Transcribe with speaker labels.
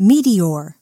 Speaker 1: Meteor.